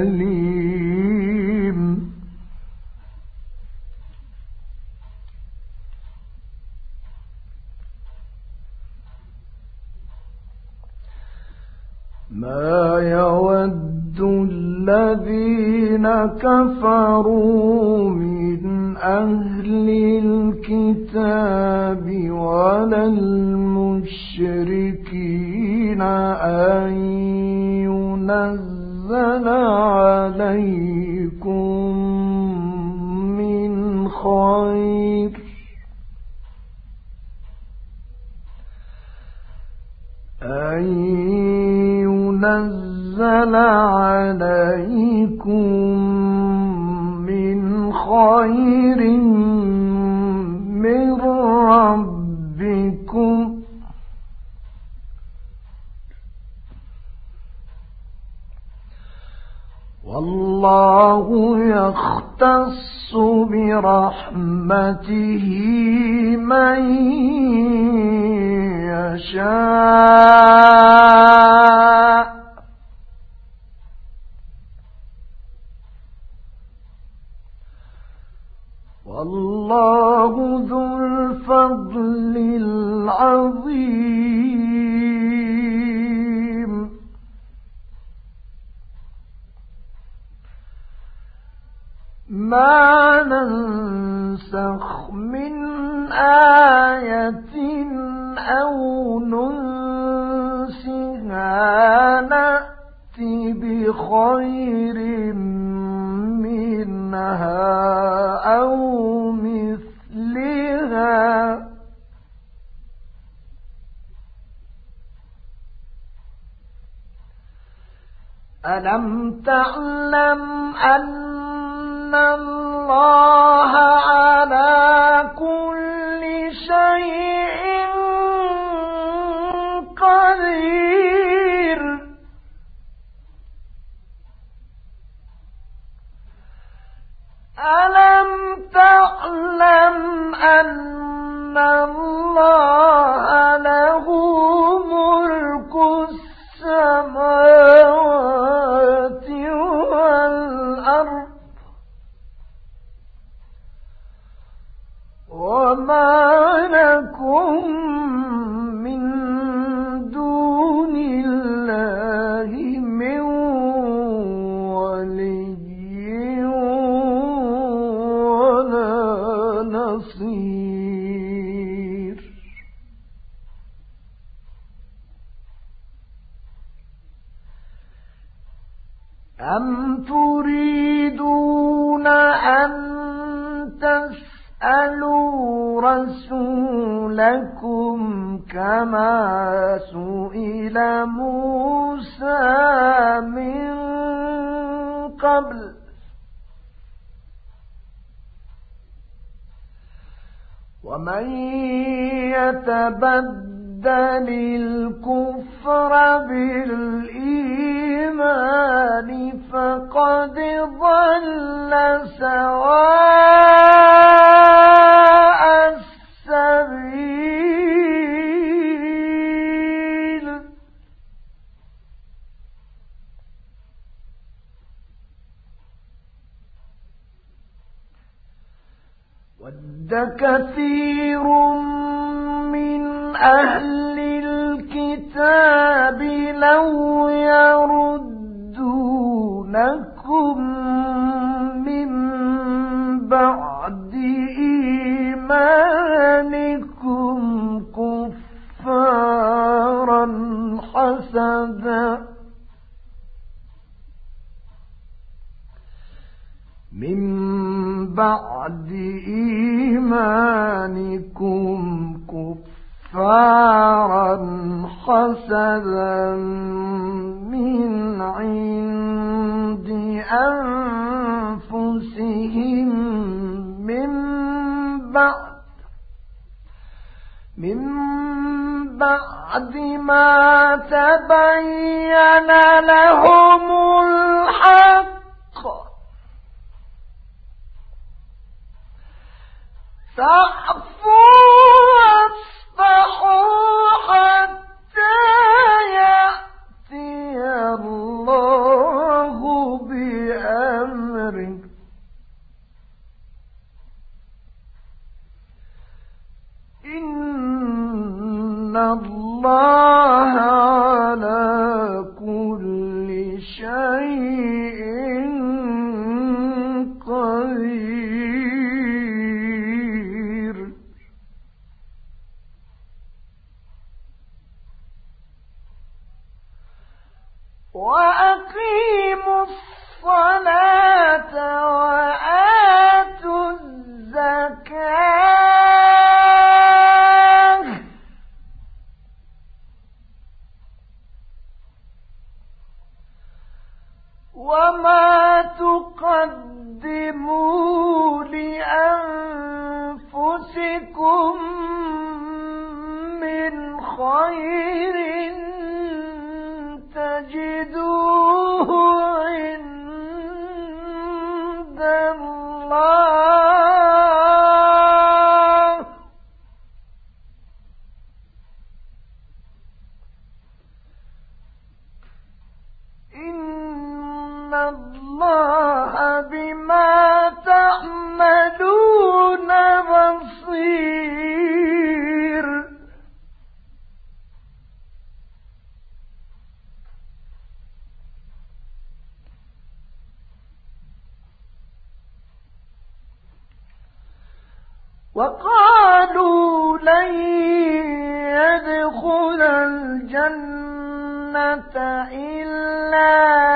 أليم ما يود الذين كفروا من أهل الكتاب ولا المشركين أن ينزل عليكم من خير. أن ينزل عليكم من خير يختص برحمته من يشاء آية أو ننسها نأتي بخير منها أو مثلها. ألم تعلم أن الله السماوات أم تريدون أن تسألوا رسولكم كما سئل موسى من قبل ومن يتبدل الكفر بالإيمان فقد ضل سواء السبيل. ود كثير من أهل الكتاب لو حسدا من بعد إيمانكم كفارا حسدا من عند أنفسهم من بعد من بعد ما تبين لهم الحق. فاعفوا وأقيموا الصلاة وآتوا الزكاة. وما تقدموا لأنفسكم من خير إلا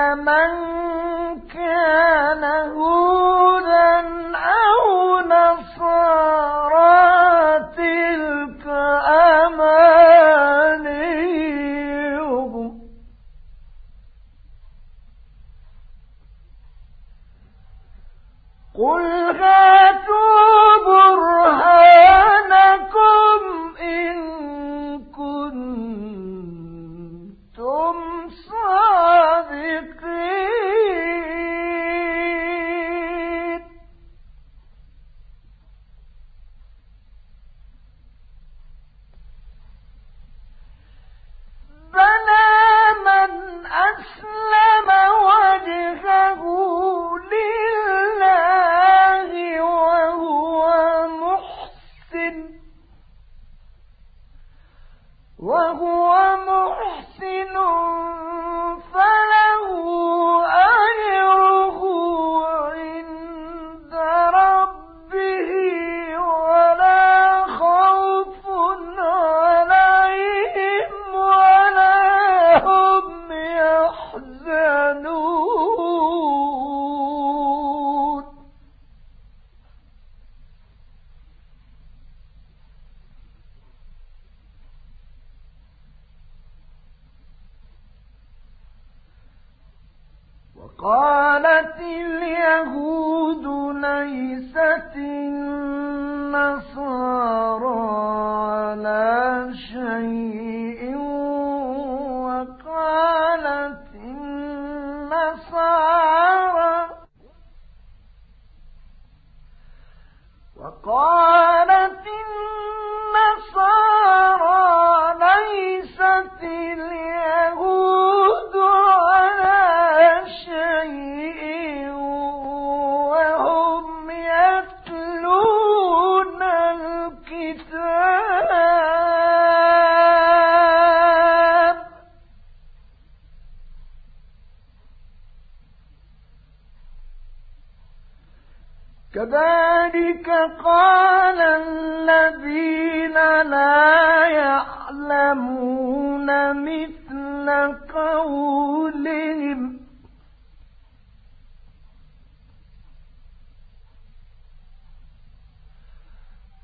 كذلك قال الذين لا يعلمون مثل قولهم.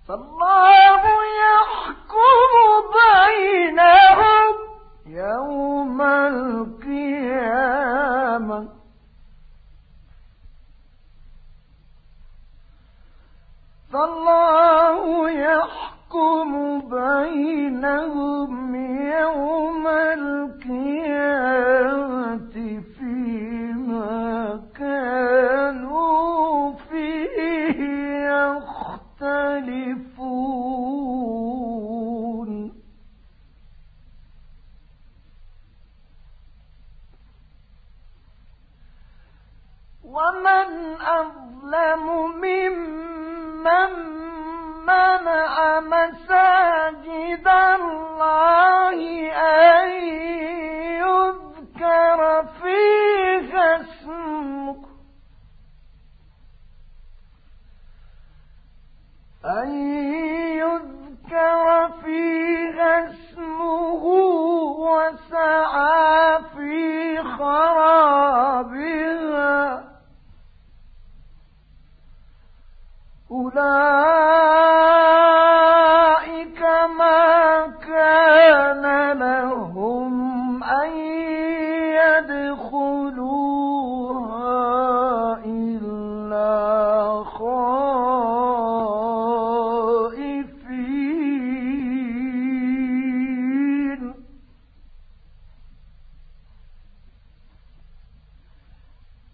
فالله مساجد الله أن يذكر فيها اسمه أن يذكر فيها اسمه وسعى في خرابها أولئك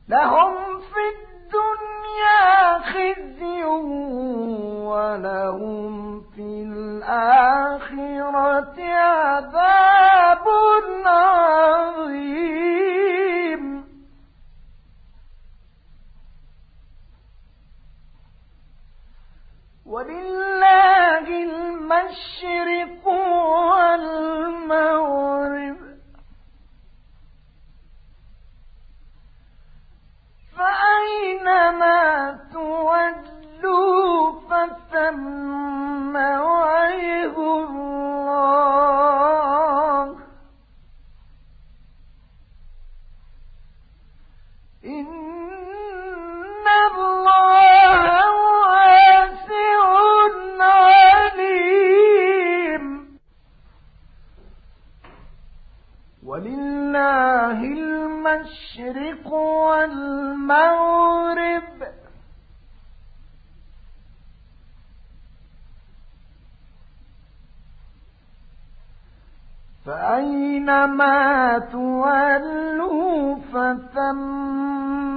لهم في الدنيا خزي ولهم في الآخرة عذاب عظيم. ولله المشرق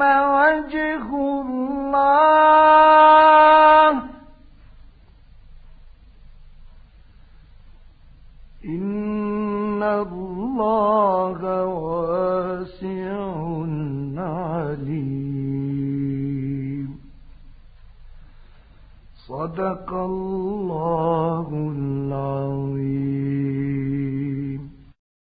وجه الله. إن الله واسع عليم. صدق الله